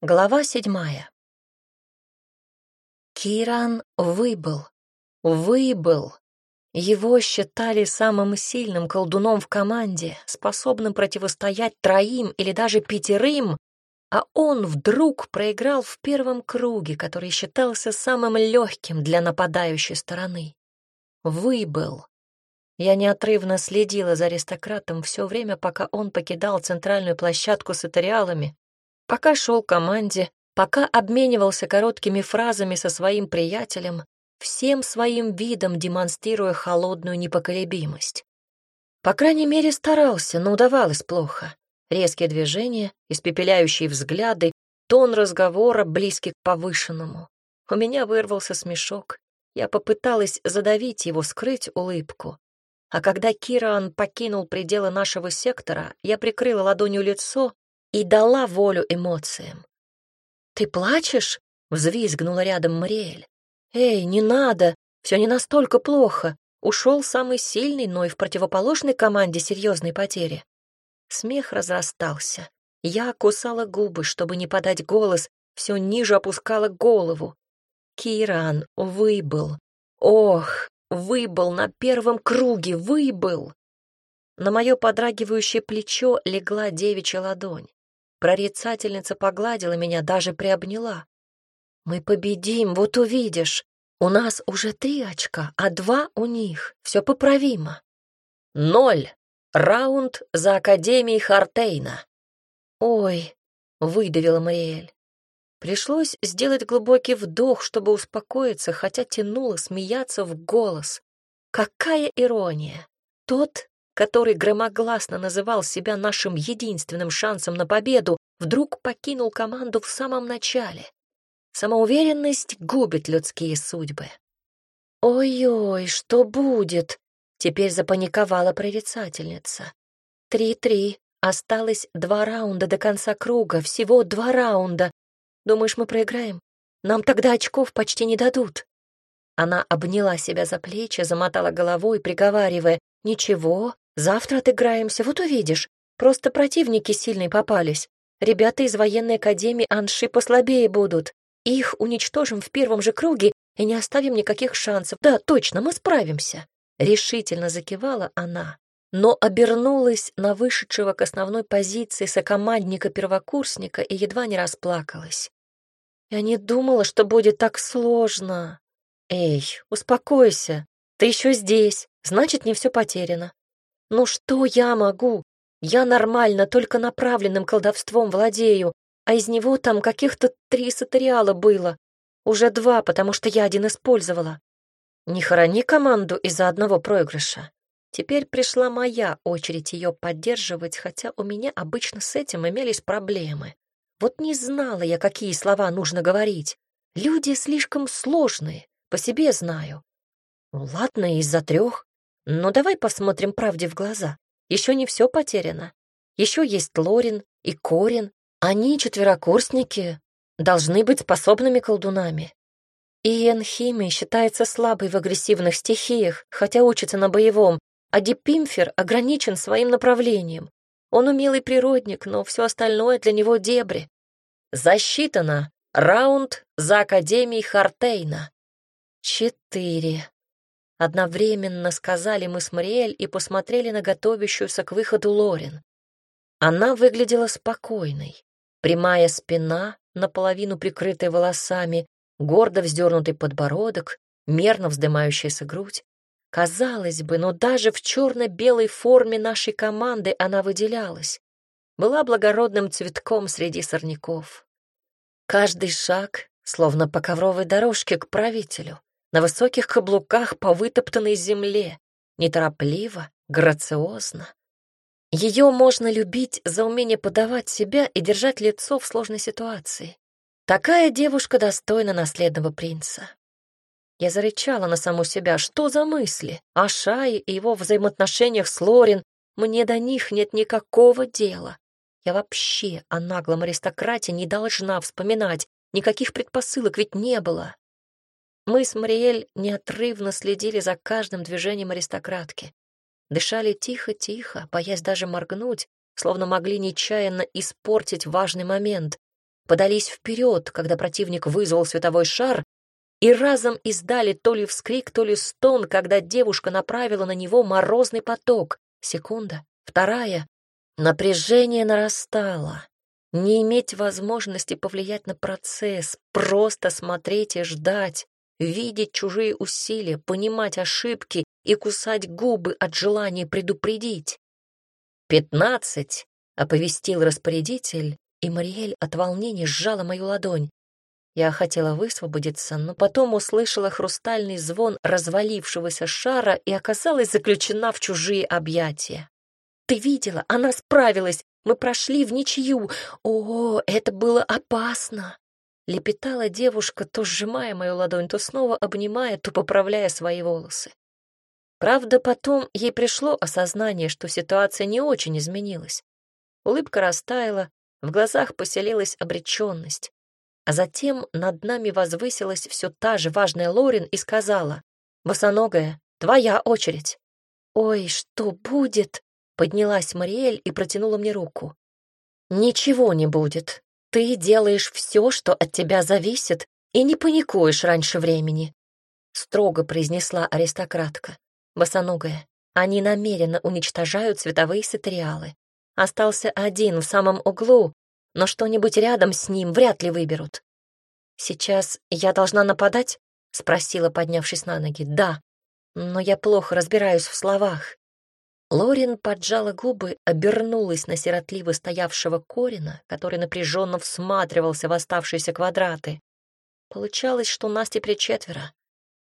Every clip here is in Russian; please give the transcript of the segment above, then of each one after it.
Глава седьмая. Киран выбыл. Выбыл. Его считали самым сильным колдуном в команде, способным противостоять троим или даже пятерым, а он вдруг проиграл в первом круге, который считался самым легким для нападающей стороны. Выбыл. Я неотрывно следила за аристократом все время, пока он покидал центральную площадку с этериалами, Пока шел команде, пока обменивался короткими фразами со своим приятелем, всем своим видом демонстрируя холодную непоколебимость. По крайней мере, старался, но удавалось плохо. Резкие движения, испепеляющие взгляды, тон разговора, близкий к повышенному. У меня вырвался смешок. Я попыталась задавить его, скрыть улыбку. А когда Кираан покинул пределы нашего сектора, я прикрыла ладонью лицо и дала волю эмоциям. «Ты плачешь?» — взвизгнула рядом Мариэль. «Эй, не надо, все не настолько плохо. Ушел самый сильный, но и в противоположной команде серьезные потери». Смех разрастался. Я кусала губы, чтобы не подать голос, все ниже опускала голову. Киран выбыл. Ох, выбыл на первом круге, выбыл. На мое подрагивающее плечо легла девичья ладонь. Прорицательница погладила меня, даже приобняла. «Мы победим, вот увидишь. У нас уже три очка, а два у них. Все поправимо». «Ноль. Раунд за Академией Хартейна». «Ой», — выдавила Мариэль. Пришлось сделать глубокий вдох, чтобы успокоиться, хотя тянуло смеяться в голос. Какая ирония! Тот, который громогласно называл себя нашим единственным шансом на победу, вдруг покинул команду в самом начале. Самоуверенность губит людские судьбы. «Ой-ой, что будет?» — теперь запаниковала прорицательница. «Три-три. Осталось два раунда до конца круга, всего два раунда. Думаешь, мы проиграем? Нам тогда очков почти не дадут». Она обняла себя за плечи, замотала головой, приговаривая, «Ничего, Завтра отыграемся, вот увидишь. Просто противники сильные попались. Ребята из военной академии Анши послабее будут. Их уничтожим в первом же круге и не оставим никаких шансов. Да, точно, мы справимся. Решительно закивала она, но обернулась на вышедшего к основной позиции сокомандника-первокурсника и едва не расплакалась. Я не думала, что будет так сложно. Эй, успокойся. Ты еще здесь, значит, не все потеряно. Ну что я могу? Я нормально, только направленным колдовством владею, а из него там каких-то три сатериала было. Уже два, потому что я один использовала. Не хорони команду из-за одного проигрыша. Теперь пришла моя очередь ее поддерживать, хотя у меня обычно с этим имелись проблемы. Вот не знала я, какие слова нужно говорить. Люди слишком сложные, по себе знаю. Ну ладно, из-за трех. Но давай посмотрим правде в глаза. Еще не все потеряно. Еще есть Лорин и Корин. Они четверокурсники, должны быть способными колдунами. Иэн Хими считается слабой в агрессивных стихиях, хотя учится на боевом, а Дипимфер ограничен своим направлением. Он умелый природник, но все остальное для него дебри. Засчитано. Раунд за Академией Хартейна. Четыре. Одновременно сказали мы с Мариэль и посмотрели на готовящуюся к выходу Лорин. Она выглядела спокойной. Прямая спина, наполовину прикрытая волосами, гордо вздернутый подбородок, мерно вздымающаяся грудь. Казалось бы, но даже в черно-белой форме нашей команды она выделялась. Была благородным цветком среди сорняков. Каждый шаг, словно по ковровой дорожке к правителю на высоких каблуках по вытоптанной земле, неторопливо, грациозно. Ее можно любить за умение подавать себя и держать лицо в сложной ситуации. Такая девушка достойна наследного принца. Я зарычала на саму себя, что за мысли? О Шае и его взаимоотношениях с Лорин мне до них нет никакого дела. Я вообще о наглом аристократе не должна вспоминать, никаких предпосылок ведь не было. Мы с Мариэль неотрывно следили за каждым движением аристократки. Дышали тихо-тихо, боясь даже моргнуть, словно могли нечаянно испортить важный момент. подались вперед, когда противник вызвал световой шар, и разом издали то ли вскрик, то ли стон, когда девушка направила на него морозный поток. Секунда, вторая. Напряжение нарастало. Не иметь возможности повлиять на процесс, просто смотреть и ждать, видеть чужие усилия, понимать ошибки и кусать губы от желания предупредить. «Пятнадцать!» — оповестил распорядитель, и Мариэль от волнения сжала мою ладонь. Я хотела высвободиться, но потом услышала хрустальный звон развалившегося шара и оказалась заключена в чужие объятия. «Ты видела? Она справилась! Мы прошли в ничью! О, это было опасно!» Лепетала девушка, то сжимая мою ладонь, то снова обнимая, то поправляя свои волосы. Правда, потом ей пришло осознание, что ситуация не очень изменилась. Улыбка растаяла, в глазах поселилась обреченность. А затем над нами возвысилась все та же важная Лорин и сказала, «Босоногая, твоя очередь». «Ой, что будет?» — поднялась Мариэль и протянула мне руку. «Ничего не будет. Ты делаешь все, что от тебя зависит, и не паникуешь раньше времени», — строго произнесла аристократка. «Босоногая, они намеренно уничтожают световые сатериалы. Остался один в самом углу, но что-нибудь рядом с ним вряд ли выберут. «Сейчас я должна нападать?» — спросила, поднявшись на ноги. «Да, но я плохо разбираюсь в словах». Лорин поджала губы, обернулась на сиротливо стоявшего Корина, который напряженно всматривался в оставшиеся квадраты. Получалось, что Насти причетверо.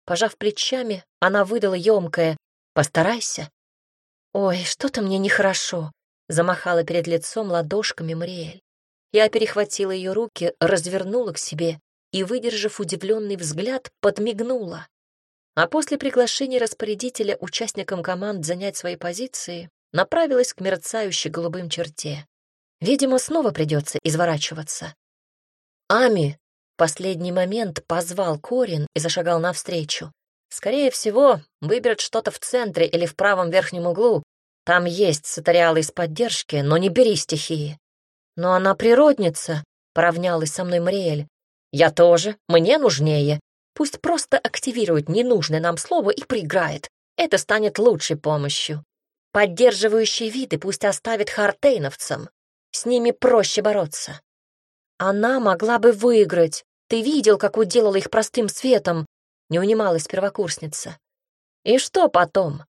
Пожав плечами, она выдала емкое «Постарайся». «Ой, что-то мне нехорошо», — замахала перед лицом ладошками Мариэль. Я перехватила ее руки, развернула к себе и, выдержав удивленный взгляд, подмигнула. А после приглашения распорядителя участникам команд занять свои позиции, направилась к мерцающей голубым черте. Видимо, снова придется изворачиваться. «Ами!» — последний момент позвал Корин и зашагал навстречу. «Скорее всего, выберет что-то в центре или в правом верхнем углу. Там есть сатериалы из поддержки, но не бери стихии. «Но она природница», — поравнялась со мной Мариэль. «Я тоже, мне нужнее. Пусть просто активирует ненужное нам слово и проиграет. Это станет лучшей помощью. Поддерживающие виды пусть оставит хартейновцам. С ними проще бороться. Она могла бы выиграть. Ты видел, как уделала их простым светом?» Не унималась первокурсница. «И что потом?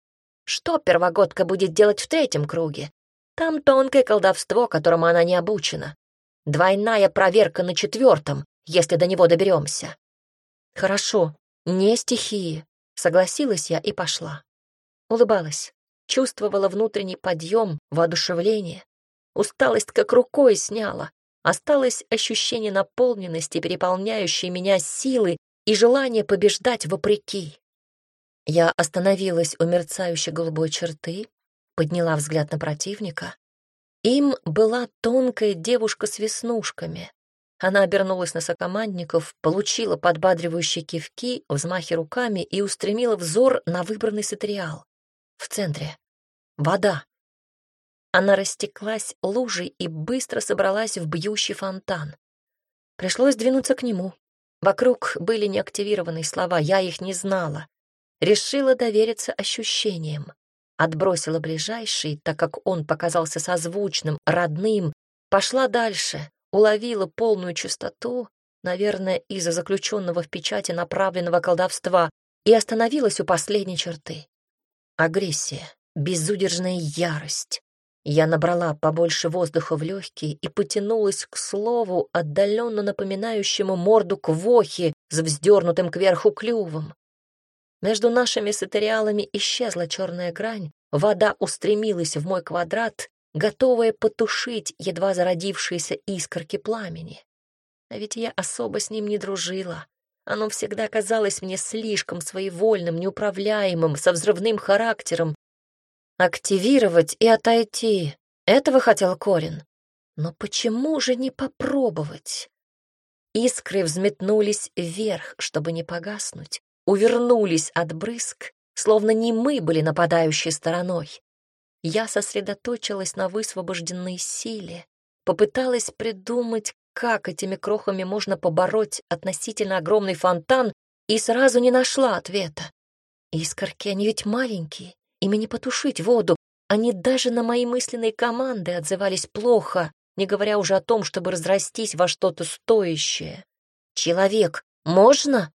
Что первогодка будет делать в третьем круге? Там тонкое колдовство, которому она не обучена. Двойная проверка на четвертом, если до него доберемся. Хорошо, не стихии, согласилась я и пошла. Улыбалась, чувствовала внутренний подъем, воодушевление. Усталость как рукой сняла. Осталось ощущение наполненности, переполняющей меня силы и желание побеждать вопреки. Я остановилась у мерцающей голубой черты, подняла взгляд на противника. Им была тонкая девушка с веснушками. Она обернулась на сокомандников, получила подбадривающие кивки, взмахи руками и устремила взор на выбранный сатериал. В центре — вода. Она растеклась лужей и быстро собралась в бьющий фонтан. Пришлось двинуться к нему. Вокруг были неактивированные слова, я их не знала. Решила довериться ощущениям отбросила ближайший, так как он показался созвучным, родным, пошла дальше, уловила полную чистоту, наверное, из-за заключенного в печати направленного колдовства, и остановилась у последней черты. Агрессия, безудержная ярость. Я набрала побольше воздуха в легкие и потянулась к слову, отдаленно напоминающему морду квохи с вздернутым кверху клювом. Между нашими сатериалами исчезла черная грань, вода устремилась в мой квадрат, готовая потушить едва зародившиеся искорки пламени. А ведь я особо с ним не дружила. Оно всегда казалось мне слишком своевольным, неуправляемым, со взрывным характером. Активировать и отойти — этого хотел Корин. Но почему же не попробовать? Искры взметнулись вверх, чтобы не погаснуть, увернулись от брызг, словно не мы были нападающей стороной. Я сосредоточилась на высвобожденной силе, попыталась придумать, как этими крохами можно побороть относительно огромный фонтан, и сразу не нашла ответа. Искорки, они ведь маленькие, ими не потушить воду, они даже на мои мысленные команды отзывались плохо, не говоря уже о том, чтобы разрастись во что-то стоящее. «Человек, можно?»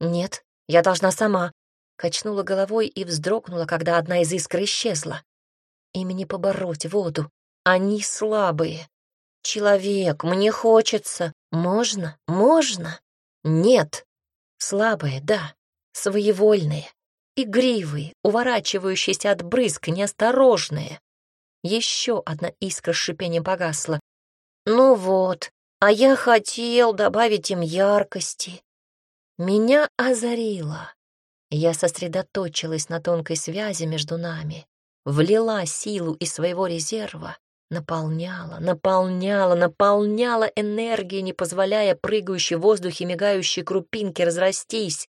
«Нет, я должна сама», — качнула головой и вздрогнула, когда одна из искр исчезла. «Ими не побороть воду, они слабые. Человек, мне хочется. Можно? Можно? Нет. Слабые, да, своевольные, игривые, уворачивающиеся от брызг, неосторожные. Еще одна искра с шипением погасла. Ну вот, а я хотел добавить им яркости. Меня озарило. Я сосредоточилась на тонкой связи между нами, влила силу из своего резерва, наполняла, наполняла, наполняла энергией, не позволяя прыгающей в воздухе мигающей крупинке разрастись.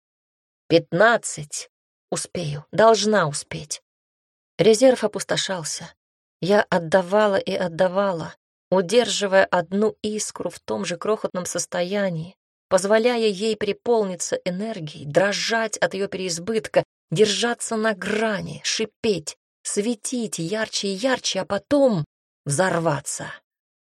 Пятнадцать. Успею, должна успеть. Резерв опустошался. Я отдавала и отдавала, удерживая одну искру в том же крохотном состоянии, позволяя ей переполниться энергией, дрожать от ее переизбытка, держаться на грани, шипеть, светить ярче и ярче, а потом взорваться.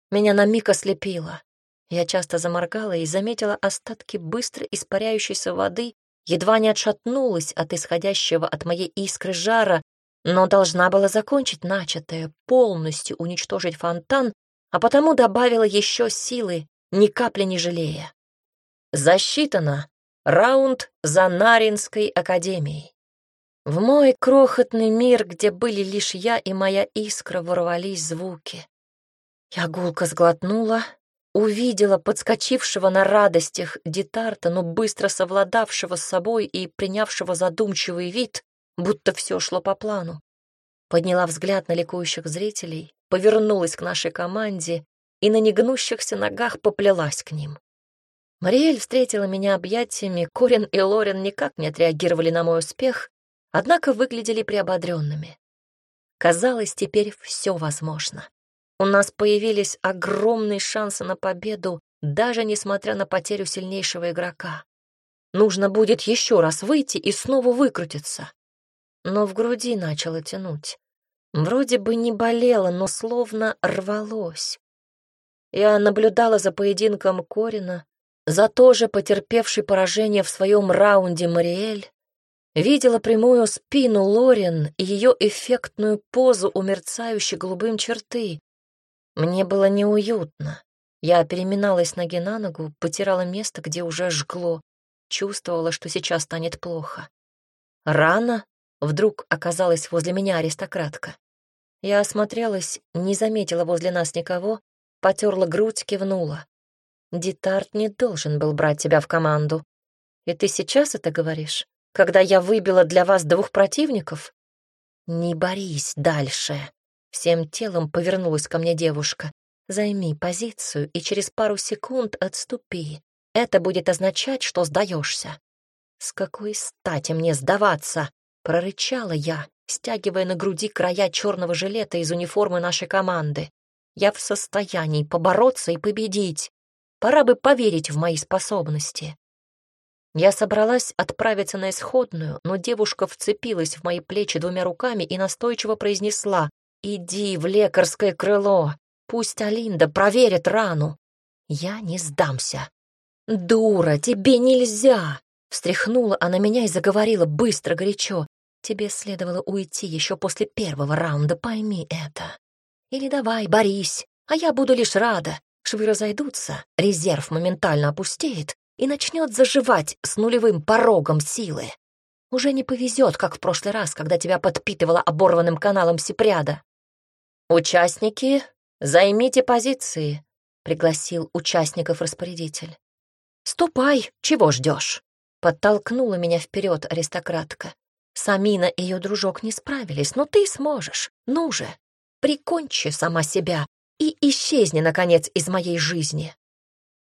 Меня на миг ослепило. Я часто заморгала и заметила остатки быстро испаряющейся воды, едва не отшатнулась от исходящего от моей искры жара, но должна была закончить начатое, полностью уничтожить фонтан, а потому добавила еще силы, ни капли не жалея. Засчитано. Раунд за Наринской академией. В мой крохотный мир, где были лишь я и моя искра, ворвались звуки. Я гулко сглотнула, увидела подскочившего на радостях Детарта, но быстро совладавшего с собой и принявшего задумчивый вид, будто все шло по плану. Подняла взгляд на ликующих зрителей, повернулась к нашей команде и на негнущихся ногах поплелась к ним. Мариэль встретила меня объятиями, Корин и Лорен никак не отреагировали на мой успех, однако выглядели приободренными. Казалось, теперь все возможно. У нас появились огромные шансы на победу, даже несмотря на потерю сильнейшего игрока. Нужно будет еще раз выйти и снова выкрутиться но в груди начало тянуть. Вроде бы не болело, но словно рвалось. Я наблюдала за поединком Корина, за тоже потерпевший поражение в своем раунде Мариэль, видела прямую спину Лорен и ее эффектную позу у голубым черты. Мне было неуютно. Я переминалась ноги на ногу, потирала место, где уже жгло, чувствовала, что сейчас станет плохо. Рана Вдруг оказалась возле меня аристократка. Я осмотрелась, не заметила возле нас никого, потерла грудь, кивнула. Дитарт не должен был брать тебя в команду. И ты сейчас это говоришь, когда я выбила для вас двух противников? Не борись дальше. Всем телом повернулась ко мне девушка. Займи позицию и через пару секунд отступи. Это будет означать, что сдаешься. С какой стати мне сдаваться? Прорычала я, стягивая на груди края черного жилета из униформы нашей команды. Я в состоянии побороться и победить. Пора бы поверить в мои способности. Я собралась отправиться на исходную, но девушка вцепилась в мои плечи двумя руками и настойчиво произнесла «Иди в лекарское крыло, пусть Алинда проверит рану». Я не сдамся. «Дура, тебе нельзя!» Встряхнула она меня и заговорила быстро, горячо. Тебе следовало уйти еще после первого раунда, пойми это. Или давай, борись, а я буду лишь рада. Швы разойдутся, резерв моментально опустеет и начнет заживать с нулевым порогом силы. Уже не повезет, как в прошлый раз, когда тебя подпитывала оборванным каналом Сипряда. «Участники, займите позиции», — пригласил участников распорядитель. «Ступай, чего ждешь?» — подтолкнула меня вперед аристократка. Самина и ее дружок не справились, но ты сможешь. Ну же, прикончи сама себя и исчезни, наконец, из моей жизни.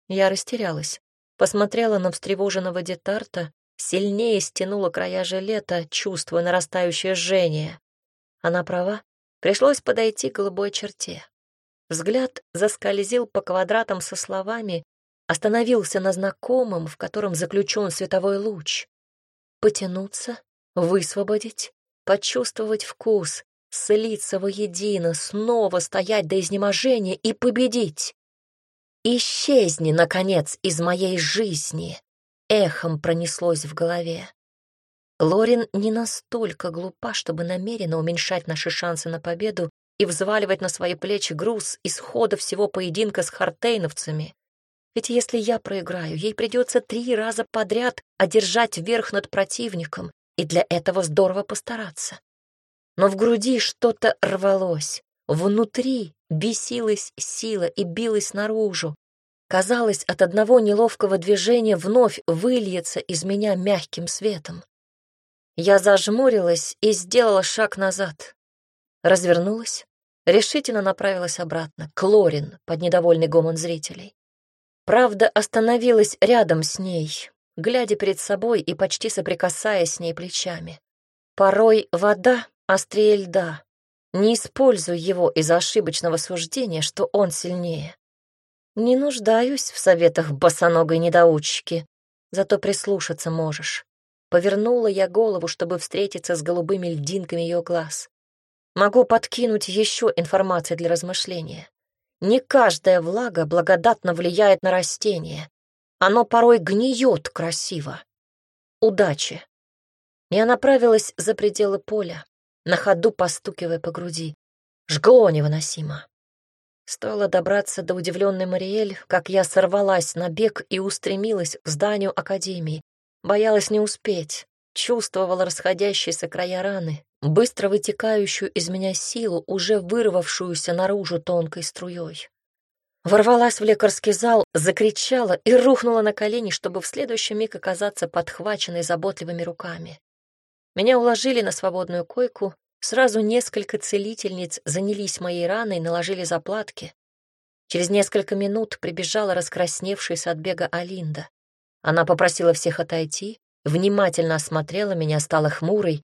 Я растерялась, посмотрела на встревоженного детарта, сильнее стянула края жилета, чувствуя нарастающее жжение. Она права, пришлось подойти к голубой черте. Взгляд заскользил по квадратам со словами, остановился на знакомом, в котором заключен световой луч. Потянуться, высвободить, почувствовать вкус, слиться воедино, снова стоять до изнеможения и победить. «Исчезни, наконец, из моей жизни!» — эхом пронеслось в голове. Лорин не настолько глупа, чтобы намеренно уменьшать наши шансы на победу и взваливать на свои плечи груз исхода всего поединка с хартейновцами. Ведь если я проиграю, ей придется три раза подряд одержать верх над противником, и для этого здорово постараться. Но в груди что-то рвалось, внутри бесилась сила и билась наружу. Казалось, от одного неловкого движения вновь выльется из меня мягким светом. Я зажмурилась и сделала шаг назад. Развернулась, решительно направилась обратно, к Лорин, под недовольный гомон зрителей. Правда, остановилась рядом с ней, глядя перед собой и почти соприкасаясь с ней плечами. Порой вода острее льда. Не используй его из-за ошибочного суждения, что он сильнее. Не нуждаюсь в советах босоногой недоучки, зато прислушаться можешь. Повернула я голову, чтобы встретиться с голубыми льдинками ее глаз. Могу подкинуть еще информации для размышления. Не каждая влага благодатно влияет на растение. Оно порой гниет красиво. Удачи. Я направилась за пределы поля, на ходу постукивая по груди. Жгло невыносимо. Стоило добраться до удивленной Мариэль, как я сорвалась на бег и устремилась к зданию Академии. Боялась не успеть, чувствовала расходящиеся края раны, быстро вытекающую из меня силу, уже вырвавшуюся наружу тонкой струей. Ворвалась в лекарский зал, закричала и рухнула на колени, чтобы в следующий миг оказаться подхваченной заботливыми руками. Меня уложили на свободную койку, сразу несколько целительниц занялись моей раной, наложили заплатки. Через несколько минут прибежала раскрасневшаяся от бега Алинда. Она попросила всех отойти, внимательно осмотрела меня, стала хмурой.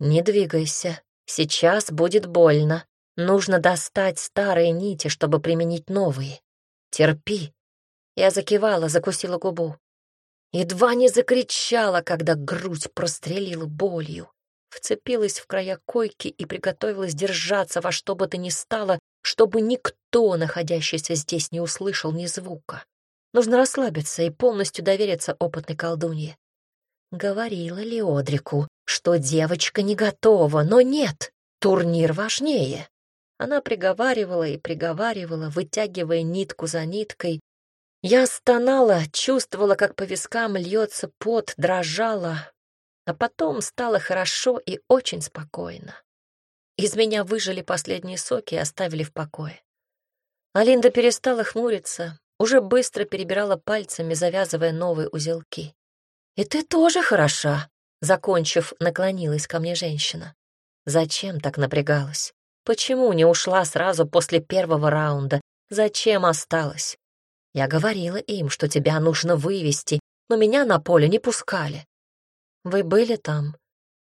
«Не двигайся, сейчас будет больно. Нужно достать старые нити, чтобы применить новые. Терпи. Я закивала, закусила губу. Едва не закричала, когда грудь прострелила болью. Вцепилась в края койки и приготовилась держаться во что бы то ни стало, чтобы никто, находящийся здесь, не услышал ни звука. Нужно расслабиться и полностью довериться опытной колдунье. Говорила ли Одрику, что девочка не готова, но нет, турнир важнее. Она приговаривала и приговаривала, вытягивая нитку за ниткой. Я стонала, чувствовала, как по вискам льется пот, дрожала, а потом стало хорошо и очень спокойно. Из меня выжили последние соки и оставили в покое. Алинда перестала хмуриться, уже быстро перебирала пальцами, завязывая новые узелки. «И ты тоже хороша», — закончив, наклонилась ко мне женщина. «Зачем так напрягалась? Почему не ушла сразу после первого раунда? Зачем осталась? Я говорила им, что тебя нужно вывести, но меня на поле не пускали. Вы были там?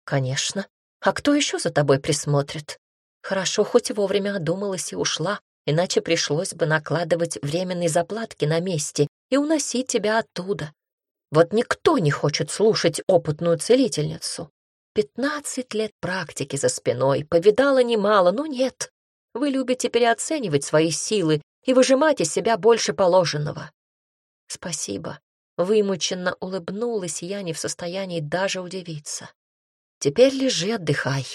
Конечно. А кто еще за тобой присмотрит? Хорошо, хоть вовремя одумалась и ушла, иначе пришлось бы накладывать временные заплатки на месте и уносить тебя оттуда. Вот никто не хочет слушать опытную целительницу. Пятнадцать лет практики за спиной, повидала немало, но нет. Вы любите переоценивать свои силы и выжимать из себя больше положенного. Спасибо. Вымученно улыбнулась я, не в состоянии даже удивиться. Теперь лежи, отдыхай.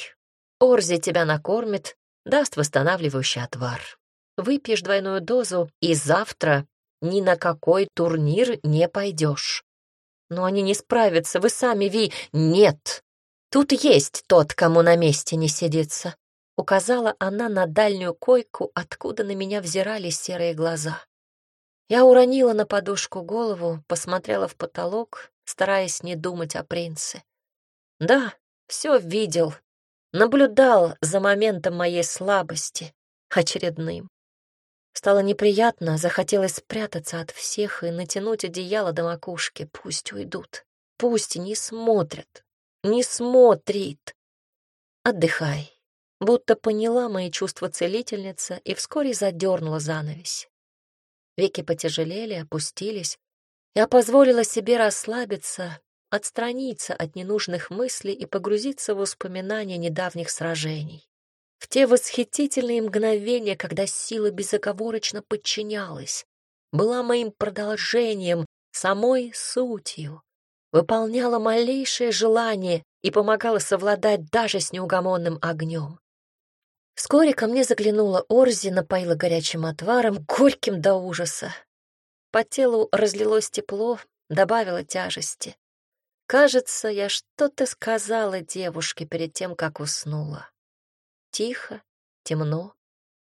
Орзи тебя накормит, даст восстанавливающий отвар. Выпьешь двойную дозу, и завтра ни на какой турнир не пойдешь. Но они не справятся, вы сами, Ви. Нет, «Тут есть тот, кому на месте не сидится», — указала она на дальнюю койку, откуда на меня взирали серые глаза. Я уронила на подушку голову, посмотрела в потолок, стараясь не думать о принце. Да, все видел, наблюдал за моментом моей слабости, очередным. Стало неприятно, захотелось спрятаться от всех и натянуть одеяло до макушки. Пусть уйдут, пусть не смотрят, не смотрит. Отдыхай. будто поняла мои чувства целительница и вскоре задернула занавесь. Веки потяжелели, опустились. Я позволила себе расслабиться, отстраниться от ненужных мыслей и погрузиться в воспоминания недавних сражений. В те восхитительные мгновения, когда сила безоговорочно подчинялась, была моим продолжением, самой сутью, выполняла малейшее желание и помогала совладать даже с неугомонным огнем. Вскоре ко мне заглянула Орзи, напоила горячим отваром, горьким до ужаса. По телу разлилось тепло, добавило тяжести. Кажется, я что-то сказала девушке перед тем, как уснула. Тихо, темно,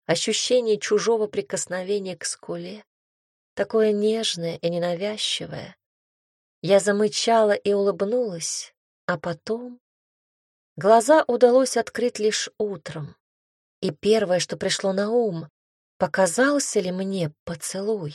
ощущение чужого прикосновения к скуле, такое нежное и ненавязчивое. Я замычала и улыбнулась, а потом... Глаза удалось открыть лишь утром. И первое, что пришло на ум, показался ли мне поцелуй?